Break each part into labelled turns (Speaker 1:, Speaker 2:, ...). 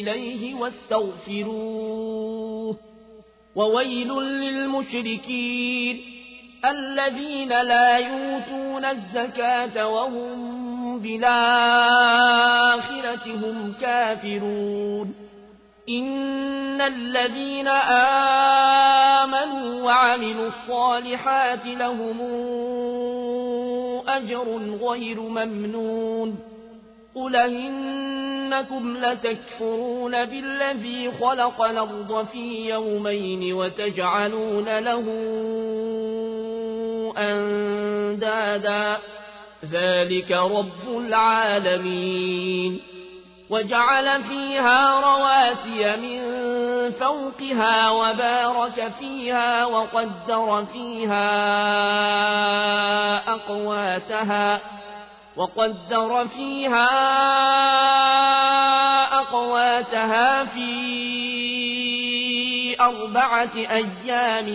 Speaker 1: إليه واستغفروه. وويل للمشركين الذين لا يؤتون الزكاة وهم بالآخرة هم كافرون. إن الذين آمنوا وعملوا الصالحات لهم أجر غير ممنون. قل إنكم لتكفرون بالذي خلق الأرض في يومين وتجعلون له أندادا ذلك رب العالمين وجعل فيها رواسي من فوقها وبارك فيها وقدر فيها أقواتها وقدر فيها أقواتها في أربعة أيام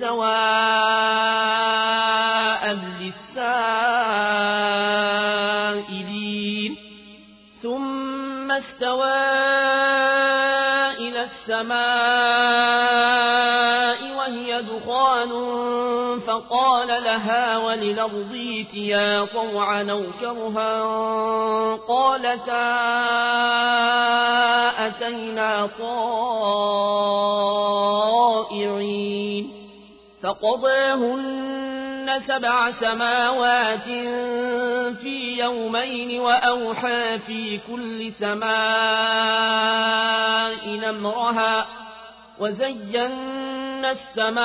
Speaker 1: سواء للسائلين. ثم استوى إلى السماء دخان فقال لها وللأرض ائتيا طوعا أو كرها قالتا أتينا طائعين فقضاهن سبع سماوات في يومين وأوحى في كل سماء نمرها وزينا السماء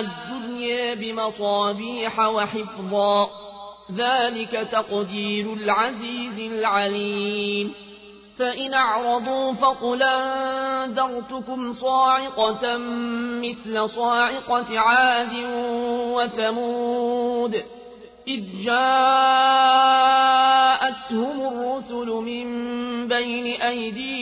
Speaker 1: الدنيا بمصابيح وحفظا. ذلك تقدير العزيز العليم. فإن أعرضوا فقل أنذرتكم صاعقة مثل صاعقة عاد وثمود. إذ جاءتهم الرسل من بين أيديهم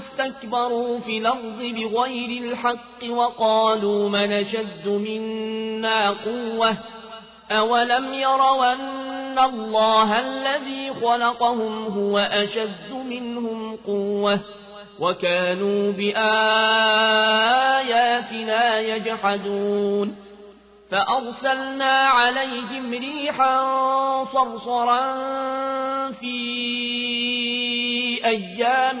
Speaker 1: فاستكبروا في الأرض بغير الحق وقالوا من شد منا قوة؟ أولم يروا أن الله الذي خلقهم هو أشد منهم قوة؟ وكانوا بآياتنا يجحدون. فأرسلنا عليهم ريحا صرصرا في أيام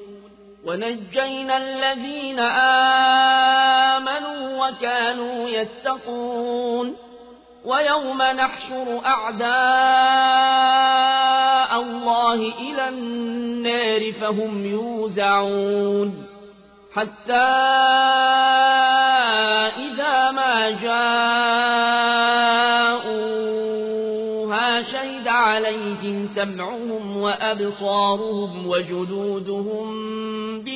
Speaker 1: ونجينا الذين آمنوا وكانوا يتقون ويوم نحشر أعداء الله إلى النار فهم يوزعون حتى إذا ما جاءوها شهد عليهم سمعهم وأبصارهم وجلودهم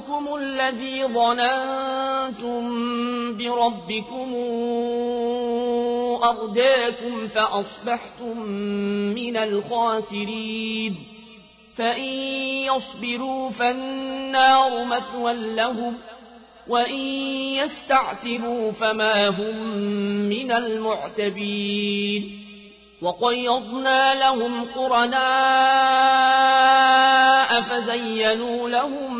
Speaker 1: ظنكم الذي ظننتم بربكم أرداكم فأصبحتم من الخاسرين. فإن يصبروا فالنار مثوى لهم وإن يستعتبوا فما هم من المعتبين. وقيضنا لهم قرناء فزينوا لهم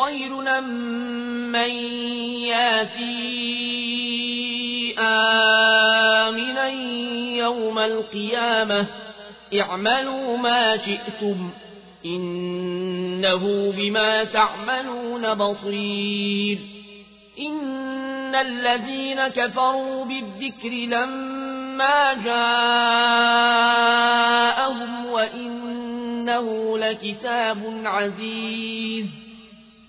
Speaker 1: خير من ياتي آمنا يوم القيامة. اعملوا ما شئتم. إنه بما تعملون بصير. إن الذين كفروا بالذكر لما جاءهم وإنه لكتاب عزيز.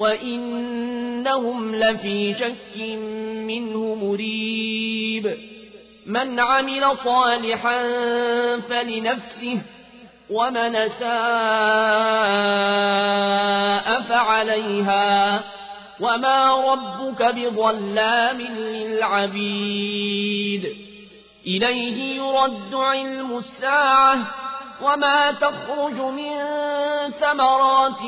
Speaker 1: وإنهم لفي شك منه مريب من عمل صالحا فلنفسه ومن ساء فعليها وما ربك بظلام للعبيد إليه يرد علم الساعة وما تخرج من ثمرات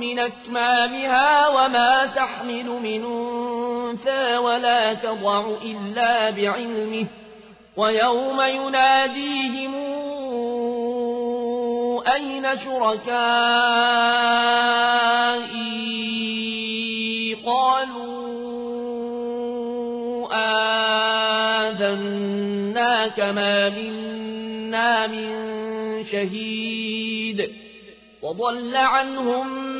Speaker 1: من أكمامها وما تحمل من أنثى ولا تضع إلا بعلمه ويوم يناديهم أين شركائي؟ قالوا آذناك ما منا من شهيد وضل عنهم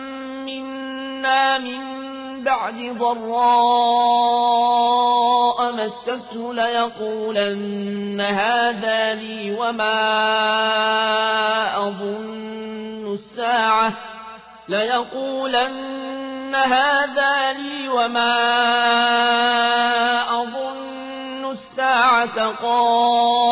Speaker 1: منا من بعد ضراء مسته ليقولن هذا لي وما أظن الساعة ليقولن هذا لي وما أظن الساعة قائمة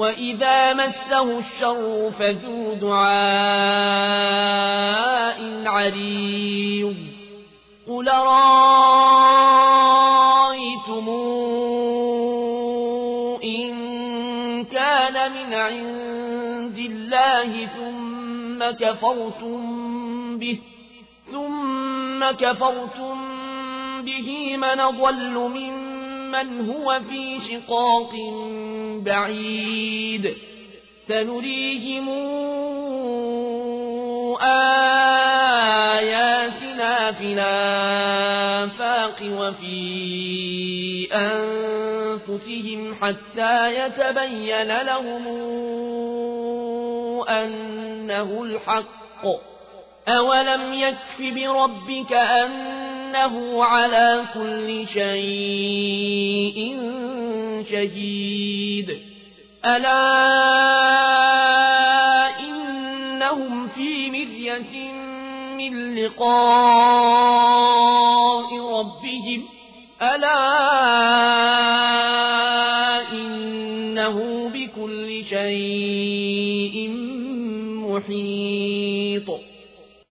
Speaker 1: وإذا مسه الشر فذو دعاء عريض قل رأيتم إن كان من عند الله ثم كفرتم به ثم كفرتم به من ضل ممن هو في شقاق بعيد. سنريهم آياتنا في الآفاق وفي أنفسهم حتى يتبين لهم أنه الحق. أولم يكف بربك أنه على كل شيء شهيد. ألا إنهم في مرية من لقاء ربهم. ألا إنه بكل شيء محيط.